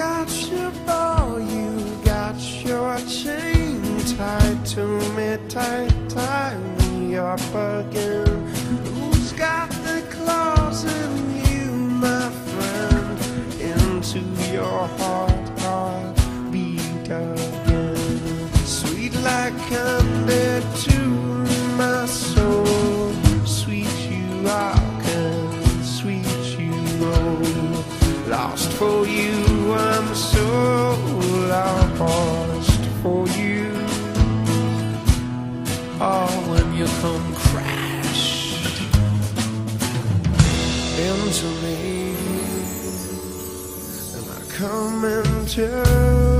got your ball, you got your chain tied to me, tight, tie me up again. Who's got the claws in you, my friend? Into your heart, heart beat again, sweet like candy too. I'm so lost for you. Oh, when you come crash into me, and I come into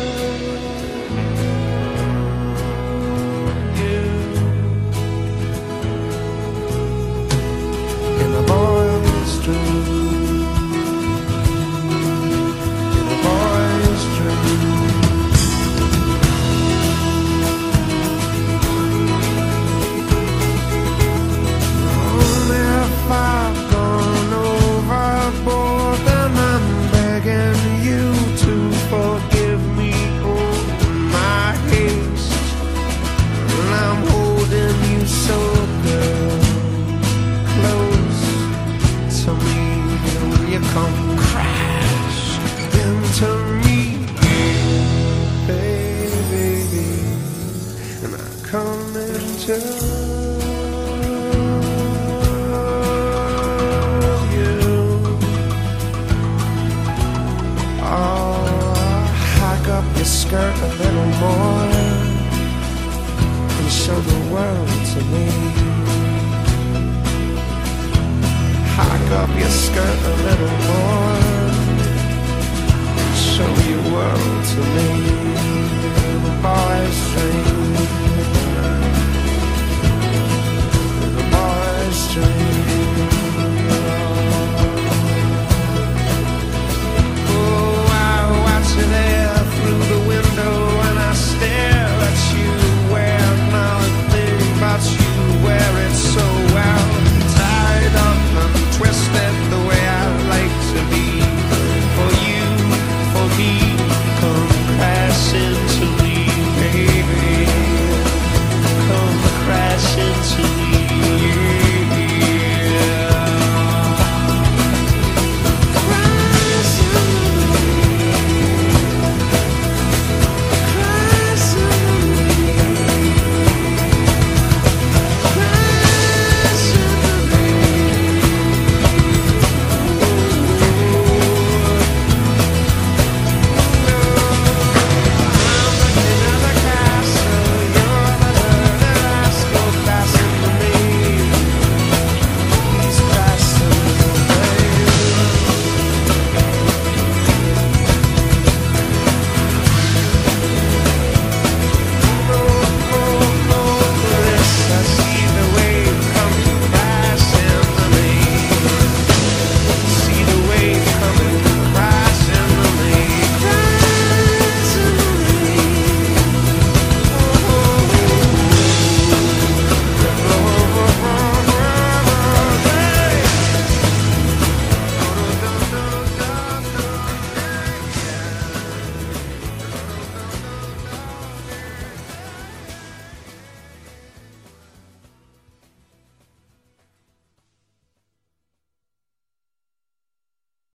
hike up your skirt a little more and show the world to me. Hike up your skirt a little more and show your world to me.